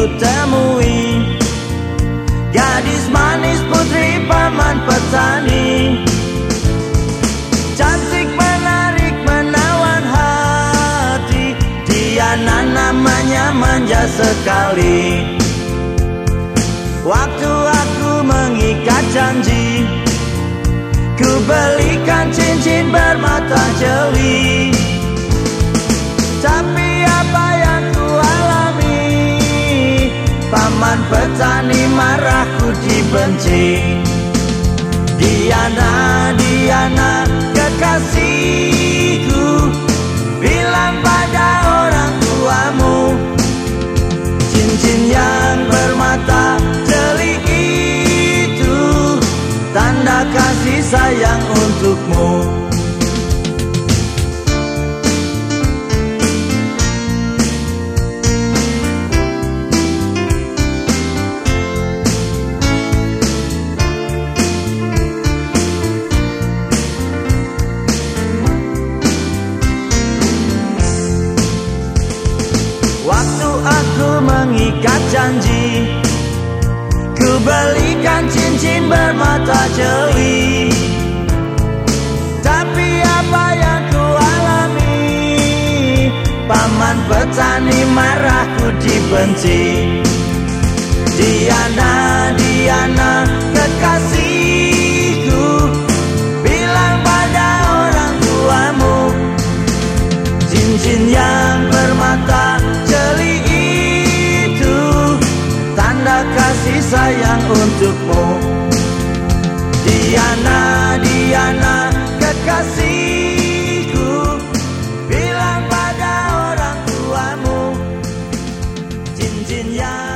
ku Gadis manis putri paman petani. Cantik menarik menawan hati. Diana namanya manja sekali. Waktu aku mengikat janji Ku belikan cincin bermata jeli. Petani marahku dibenci. Diana, Diana kekasihku Bilang pada orang tuamu. Cincin yang Waktu aku mengikat janji Ku belikan cincin bermata jeli. Tapi apa yang ku alami Paman petani marahku dibenci. Diana, Diana kekasihku Bilang pada orang tuamu Cincin yang sayang untukmu. Diana, Diana kekasihku Bilang pada orang tuamu Cincin yang